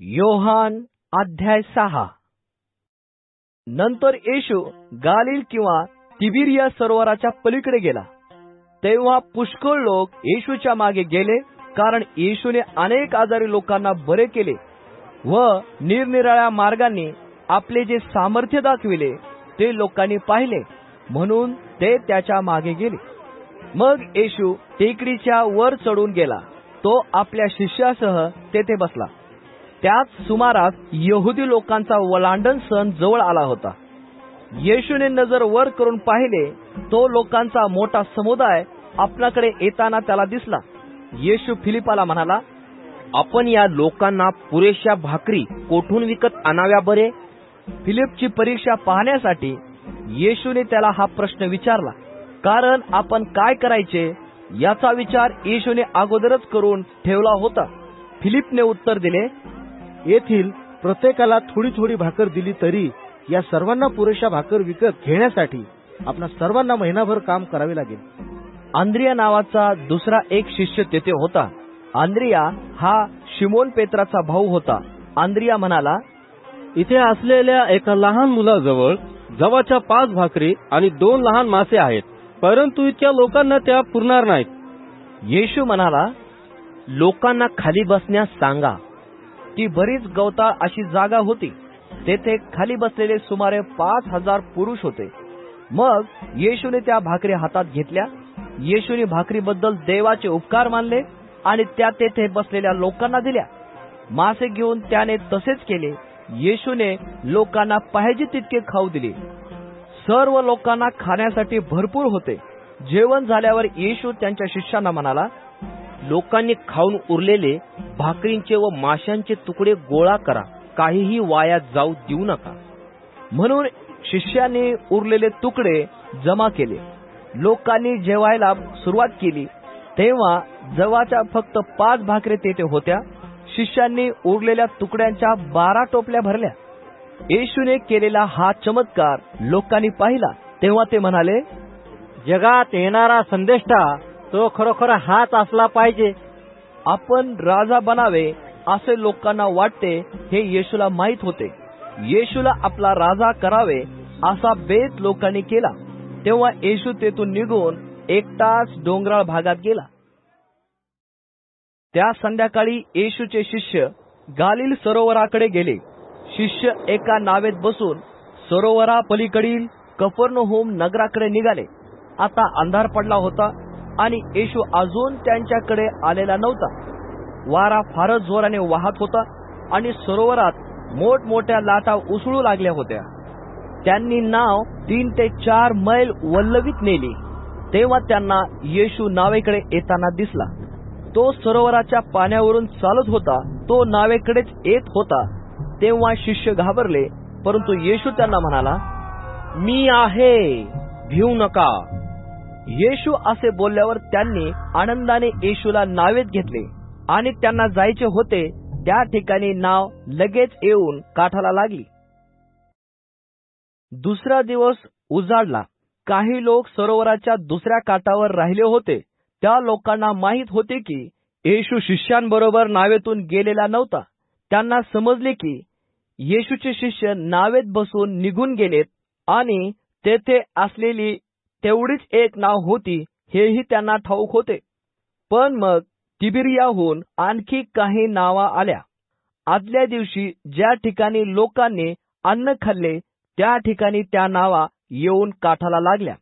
योहान अध्याय सहा. नंतर येशू गालिल किंवा तिबिरिया सरोवराच्या पलीकडे गेला. तेव्हा पुष्कळ लोक येशूच्या मागे गेले कारण येशूने अनेक आजारी लोकांना बरे केले व निरनिराळ्या मार्गांनी आपले जे सामर्थ्य दाखविले ते लोकांनी पाहिले. म्हणून ते त्याच्यामागे गेले. मग येशू टेकडीच्या वर चढून गेला. तो आपल्या शिष्यासह तेथे बसला. त्याच सुमारास यहुदी लोकांचा वलांडन सण जवळ आला होता. येशूने नजर वर करून पाहिले तो लोकांचा मोठा समुदाय आपल्याकडे येताना त्याला दिसला. येशू फिलिपाला म्हणाला आपण या लोकांना पुरेशा भाकरी कोठून विकत आणाव्या बरे? फिलिपची परीक्षा पाहण्यासाठी येशूने त्याला हा प्रश्न विचारला कारण आपण काय करायचे? याचा विचार येशूने अगोदरच करून ठेवला होता. फिलिपने उत्तर दिले येथील प्रत्येकाला थोडी थोडी भाकर दिली तरी या सर्वांना पुरेशा भाकर विकत घेण्यासाठी आपणा सर्वांना महिनाभर काम करावे लागेल. आंद्रिया नावाचा दुसरा एक शिष्य तेथे होता. आंद्रिया हा शिमोन पेत्राचा भाऊ होता. आंद्रिया म्हणाला इथे असलेल्या एका लहान मुलाजवळ जवाच्या पाच भाकरी आणि दोन लहान मासे आहेत परंतु इतक्या लोकांना त्या पुरणार नाहीत. येशू म्हणाला लोकांना खाली बसण्यास सांगा. ती बरीच गवताळ अशी जागा होती. तेथे खाली बसलेले सुमारे पाच हजार पुरुष होते. मग येशूने त्या भाकरी हातात घेतल्या. येशूने भाकरीबद्दल देवाचे उपकार मानले आणि त्या तेथे बसलेल्या लोकांना दिल्या. मासे घेऊन त्याने तसेच केले. येशूने लोकांना पाहिजे तितके खाऊ दिले. सर्व लोकांना खाण्यासाठी भरपूर होते. जेवण झाल्यावर येशू त्यांच्या शिष्यांना म्हणाला लोकांनी खाऊन उरलेले भाकरींचे व माशांचे तुकडे गोळा करा. काहीही वाया जाऊ देऊ नका. म्हणून शिष्यांनी उरलेले तुकडे जमा केले. लोकांनी जेवायला सुरुवात केली. तेव्हा जवाच्या फक्त पाच भाकरी तेथे होत्या. शिष्यांनी उरलेल्या तुकड्यांच्या बारा टोपल्या भरल्या. येशूने केलेला हा चमत्कार लोकांनी पाहिला. तेव्हा ते म्हणाले जगात येणारा संदेष्टा तो खरोखर हाच असला पाहिजे. आपण राजा बनावे असे लोकांना वाटते हे येशूला माहीत होते. येशूला आपला राजा करावे असा बेत लोकांनी केला. तेव्हा येशू तेथून निघून एकटाच डोंगराळ भागात गेला. त्या संध्याकाळी येशूचे शिष्य गालिल सरोवराकडे गेले. शिष्य एका नावेत बसून सरोवरा पलीकडील कफरनहोम नगराकडे निघाले. आता अंधार पडला होता. आणि येशू अजून त्यांच्याकडे आलेला नव्हता. वारा फारच जोराने वाहत होता आणि सरोवरात मोठमोठ्या लाटा उसळू लागल्या होत्या. त्यांनी नाव तीन ते चार मैल वल्लवीत नेली. तेव्हा त्यांना येशू नावेकडे येताना दिसला. तो सरोवराच्या पाण्यावरून चालत होता तो नावेकडेच येत होता. तेव्हा शिष्य घाबरले परंतु येशू त्यांना म्हणाला मी आहे भिऊ नका. येशू असे बोलल्यावर त्यांनी आनंदाने येशूला नावेत घेतले आणि त्यांना जायचे होते त्या ठिकाणी नाव लगेच येऊन काठाला लागली. दुसरा दिवस उजाडला. काही लोक सरोवराच्या दुसऱ्या काठावर राहिले होते. त्या लोकांना माहीत होते की येशू शिष्यांबरोबर नावेतून गेलेला नव्हता. त्यांना समजले की येशूचे शिष्य नावेत बसून निघून गेलेत आणि तेथे असलेली तेवढीच एक नाव होती हेही त्यांना ठाऊक होते. पण मग तिबिरियाहून आणखी काही नावा आल्या. आदल्या दिवशी ज्या ठिकाणी लोकांनी अन्न खाल्ले त्या ठिकाणी त्या नावा येऊन काठाला लागल्या.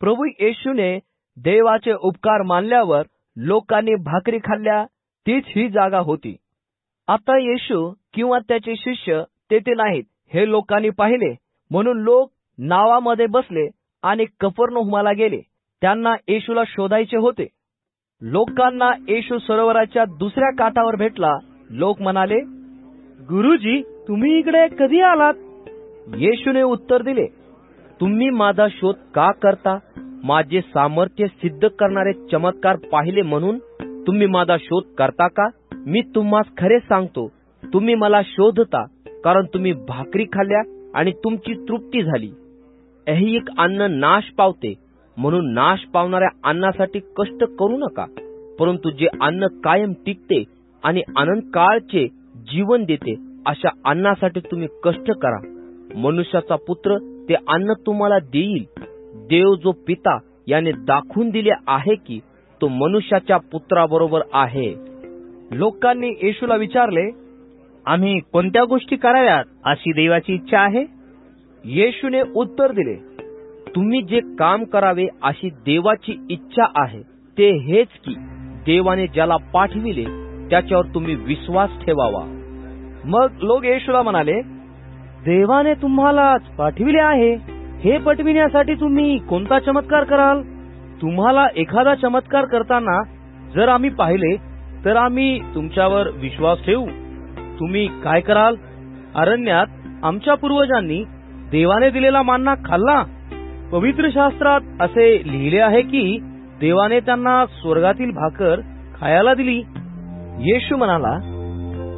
प्रभू येशूने देवाचे उपकार मानल्यावर लोकांनी भाकरी खाल्ल्या तीच ही जागा होती. आता येशू किंवा त्याचे शिष्य तेथे नाहीत हे लोकांनी पाहिले म्हणून लोक नावामध्ये बसले आणि कफरनहुमाला गेले. त्यांना येशूला शोधायचे होते. लोकांना येशू सरोवराच्या दुसऱ्या काठावर भेटला. लोक म्हणाले गुरुजी तुम्ही इकडे कधी आलात? येशूने उत्तर दिले तुम्ही माझा शोध का करता? माझे सामर्थ्य सिद्ध करणारे चमत्कार पाहिले म्हणून तुम्ही माझा शोध करता का? मी तुम्हास खरे सांगतो तुम्ही मला शोधता कारण तुम्ही भाकरी खाल्ल्या आणि तुमची तृप्ती झाली. एक अन्न नाश पावते. म्हणून नाश पावणाऱ्या अन्नासाठी कष्ट करू नका. परंतु जे अन्न कायम टिकते आणि अनंत काळचे जीवन देते अशा अन्नासाठी तुम्ही कष्ट करा. मनुष्याचा पुत्र ते अन्न तुम्हाला देईल. देव जो पिता याने दाखवून दिले आहे की तो मनुष्याच्या पुत्राबरोबर आहे. लोकांनी येशूला विचारले आम्ही कोणत्या गोष्टी कराव्यात? अशी देवाची इच्छा आहे? येशूने उत्तर दिले तुम्ही जे काम करावे अशी देवाची इच्छा आहे ते हेच की देवाने ज्याला पाठविले त्याच्यावर तुम्ही विश्वास ठेवावा. मग लोक येशूला म्हणाले देवाने तुम्हाला पाठविले आहे हे पटविण्यासाठी तुम्ही कोणता चमत्कार कराल? तुम्हाला एखादा चमत्कार करताना जर आम्ही पाहिले तर आम्ही तुमच्यावर विश्वास ठेवू. तुम्ही काय कराल? अरण्यात आमच्या पूर्वजांनी देवाने दिलेला मान्ना खाल्ला. पवित्र शास्त्रात असे लिहिले आहे की देवाने त्यांना स्वर्गातील भाकर खायला दिली. येशू म्हणाला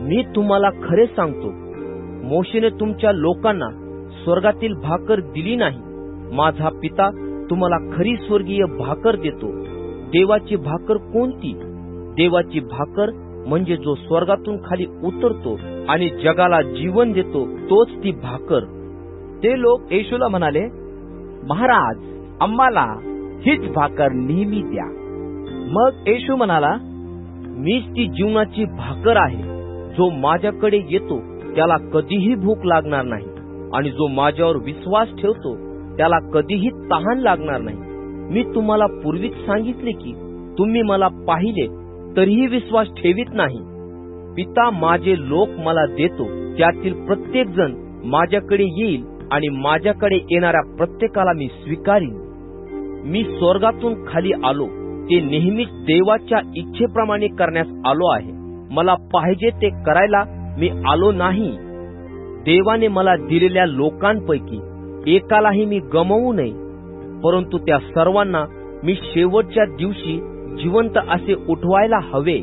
मी तुम्हाला खरे सांगतो मोशेने तुमच्या लोकांना स्वर्गातील भाकर दिली नाही. माझा पिता तुम्हाला खरी स्वर्गीय भाकर देतो. देवाची भाकर कोणती? देवाची भाकर म्हणजे जो स्वर्गातून खाली उतरतो आणि जगाला जीवन देतो तोच ती भाकर. ते लोक येशूला म्हणाले महाराज आम्हाला हीच भाकर नेहमी द्या. मग येशू म्हणाला मीच ती जीवनाची भाकर आहे जो माझ्याकडे येतो त्याला कधीही भूक लागणार नाही. आणि जो माझ्यावर विश्वास ठेवतो त्याला कधीही तहान लागणार नाही. मी तुम्हाला पूर्वीच सांगितले की तुम्ही मला पाहिले तरीही विश्वास ठेवीत नाही. पिता माझे लोक मला देतो त्यातील प्रत्येक जण माझ्याकडे येईल आणि माझ्याकडे येणाऱ्या प्रत्येकाला मी स्वीकारीन. मी स्वर्गातून खाली आलो ते नेहमीच देवाच्या इच्छेप्रमाणे करण्यास आलो आहे. मला पाहिजे ते करायला मी आलो नाही. देवाने मला दिलेल्या लोकांपैकी एकालाही मी गमवू नये परंतु त्या सर्वांना मी शेवटच्या दिवशी जिवंत असे उठवायला हवे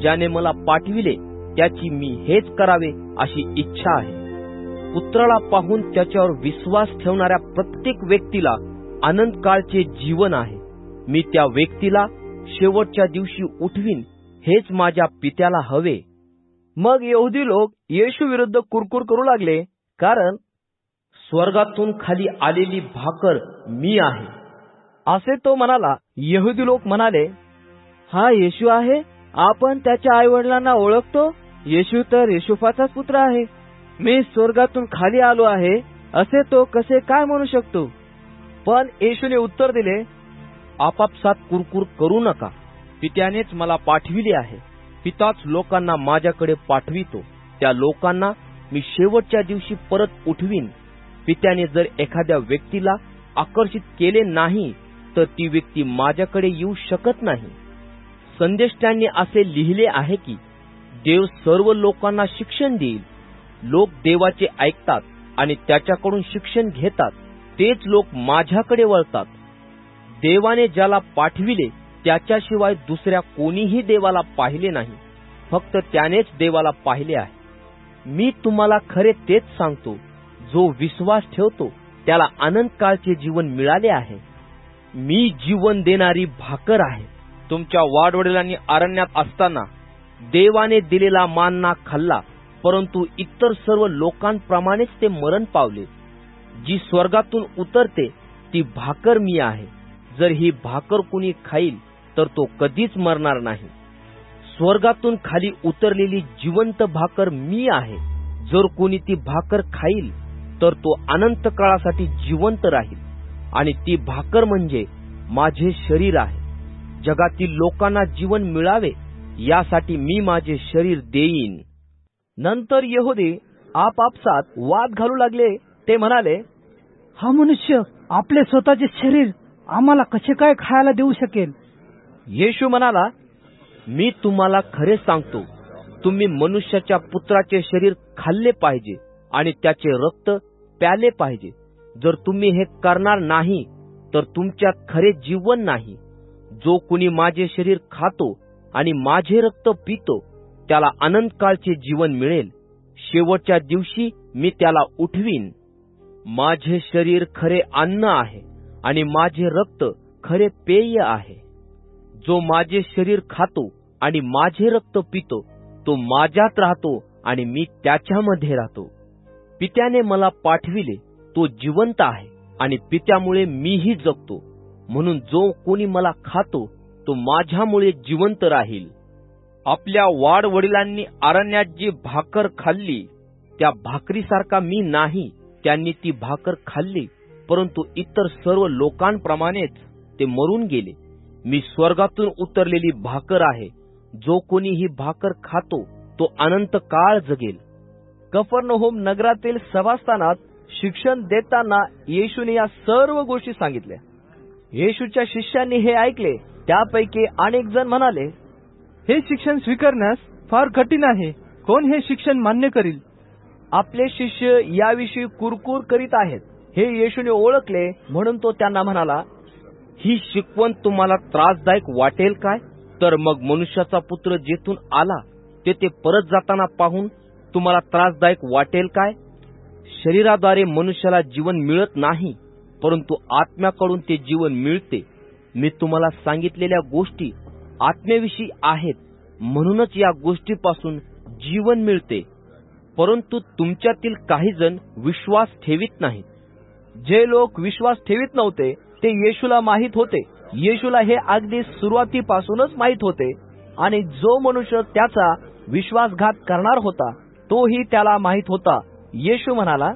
ज्याने मला पाठविले त्याची मी हेच करावे अशी इच्छा आहे. पुत्राला पाहून त्याच्यावर विश्वास ठेवणाऱ्या प्रत्येक व्यक्तीला आनंद काळचे जीवन आहे. मी त्या व्यक्तीला शेवटच्या दिवशी उठवीन हेच माझ्या पित्याला हवे. मग यहुदी लोक येशू विरुद्ध कुरकुर करू लागले कारण स्वर्गातून खाली आलेली भाकर मी आहे. असे तो म्हणाला यहुदी लोक म्हणाले हा येशू आहे आपण त्याच्या आई वडिलांना ओळखतो? येशू तर येशुफाचाच पुत्र आहे. मी स्वर्गातून खाली आलो आहे असे तो कसे काय म्हणू शकतो? पण येशूने उत्तर दिले आपापसात कुरकुर करू नका. पित्यानेच मला पाठविले आहे. पिताच लोकांना माझ्याकडे पाठवितो. त्या लोकांना मी शेवटच्या दिवशी परत उठवीन. पित्याने जर एखाद्या व्यक्तीला आकर्षित केले नाही तर ती व्यक्ती माझ्याकडे येऊ शकत नाही. संदेष्टांनी असे लिहिले आहे की देव सर्व लोकांना शिक्षण देईल. लोक देवाचे ऐकतात आणि त्याच्याकडून शिक्षण घेतात तेच लोक माझ्याकडे वळतात. देवाने ज्याला पाठविले त्याच्याशिवाय दुसऱ्या कोणीही देवाला पाहिले नाही. फक्त त्यानेच देवाला पाहिले आहे. मी तुम्हाला खरे तेच सांगतो जो विश्वास ठेवतो त्याला अनंत काळचे जीवन मिळाले आहे. मी जीवन देणारी भाकर आहे. तुमच्या वाडवडिलांनी अरण्यात असताना देवाने दिलेला मानना खाल्ला परंतु इतर सर्व लोकांप्रमाणेच ते मरण पावले. जी स्वर्गातून उतरते ती भाकर मी आहे. जर ही भाकर कुणी खाईल तर तो कधीच मरणार नाही. स्वर्गातून खाली उतरलेली जिवंत भाकर मी आहे. जर कोणी ती भाकर खाईल तर तो अनंत काळासाठी जिवंत राहील. आणि ती भाकर म्हणजे माझे शरीर आहे. जगातील लोकांना जीवन मिळावे यासाठी मी माझे शरीर देईन. नंतर यहुदी आपापसात वाद घालू लागले. ते म्हणाले हा मनुष्य आपले स्वतःचे शरीर आम्हाला कसे काय खायला देऊ शकेल? येशू म्हणाला मी तुम्हाला खरे सांगतो तुम्ही मनुष्याच्या पुत्राचे शरीर खाल्ले पाहिजे आणि त्याचे रक्त प्याले पाहिजे. जर तुम्ही हे करणार नाही तर तुमच्यात खरे जीवन नाही. जो कुणी माझे शरीर खातो आणि माझे रक्त पितो त्याला अनंत काळचे जीवन मिळेल. शेवटच्या दिवशी मी त्याला उठवीन. माझे शरीर खरे अन्न आहे आणि माझे रक्त खरे पेय आहे. जो माझे शरीर खातो आणि माझे रक्त पितो तो माझ्यात राहतो आणि मी त्याच्यामध्ये राहतो. पित्याने मला पाठविले तो जिवंत आहे आणि पित्यामुळे मीही जगतो. म्हणून जो कोणी मला खातो तो माझ्यामुळे जिवंत राहील. आपल्या वाडवडिलांनी अरण्यात जी भाकर खाल्ली त्या भाकरीसारखा मी नाही त्यांनी ती भाकर खाल्ली परंतु इतर सर्व लोकांप्रमाणेच ते मरून गेले. मी स्वर्गातून उतरलेली भाकर आहे जो कोणी ही भाकर खातो तो अनंत काळ जगेल. कफरनहोम नगरातील सभास्थानात शिक्षण देताना येशूने या सर्व गोष्टी सांगितल्या. येशूच्या शिष्यांनी हे ऐकले त्यापैकी अनेक जण म्हणाले हे शिक्षण स्वीकारण्यास फार कठीण आहे. कोण हे शिक्षण मान्य करील? आपले शिष्य याविषयी कुरकुर करीत आहेत. हे येशूने ओळखले म्हणून तो त्यांना म्हणाला ही शिकवण तुम्हाला त्रासदायक वाटेल काय? तर मग मनुष्याचा पुत्र जेथून आला तेथे परत जाताना पाहून तुम्हाला त्रासदायक वाटेल काय? शरीराद्वारे मनुष्याला जीवन मिळत नाही परंतु आत्म्याकडून ते जीवन मिळते. मी तुम्हाला सांगितलेल्या गोष्टी आत्म्याविषयी आहेत म्हणूनच या गोष्टीपासून जीवन मिळते. परंतु तुमच्यातील काही जण विश्वास ठेवित नाहीत. जे लोक विश्वास ठेवित नव्हते ते येशूला माहीत होते. येशूला हे अगदी सुरुवातीपासूनच माहीत होते. आणि जो मनुष्य त्याचा विश्वासघात करणार होता तोही त्याला माहीत होता. येशू म्हणाला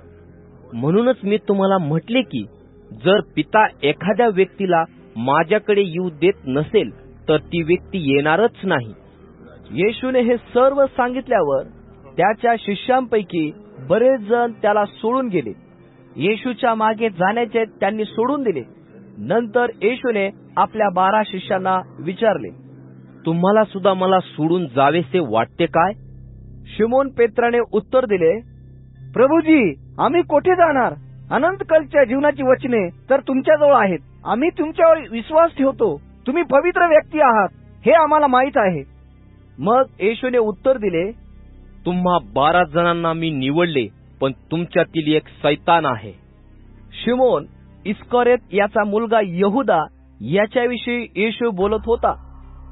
म्हणूनच मी तुम्हाला म्हटले की जर पिता एखाद्या व्यक्तीला माझ्याकडे येऊ देत नसेल तर ती व्यक्ती येणारच नाही. येशूने हे सर्व सांगितल्यावर त्याच्या शिष्यांपैकी बरेच जण त्याला सोडून गेले. येशूच्या मागे जाण्याचे त्यांनी सोडून दिले. नंतर येशूने आपल्या बारा शिष्यांना विचारले तुम्हाला सुद्धा मला सोडून जावेसे वाटते काय? शिमोन पेत्राने उत्तर दिले प्रभूजी आम्ही कोठे जाणार? अनंतकालच्या जीवनाची वचने तर तुमच्याजवळ आहेत. आम्ही तुमच्यावर विश्वास ठेवतो. तुम्ही पवित्र व्यक्ती आहात हे आम्हाला माहीत आहे. मग येशूने उत्तर दिले तुम्हा बारा जणांना मी निवडले पण तुमच्यातील एक सैतान आहे. शिमोन इस्कॉरेत याचा मुलगा यहुदा याच्याविषयी येशू बोलत होता.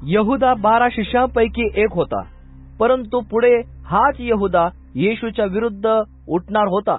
यहुदा बारा शिष्यांपैकी एक होता परंतु पुढे हाच यहुदा येशूच्या विरुद्ध उठणार होता.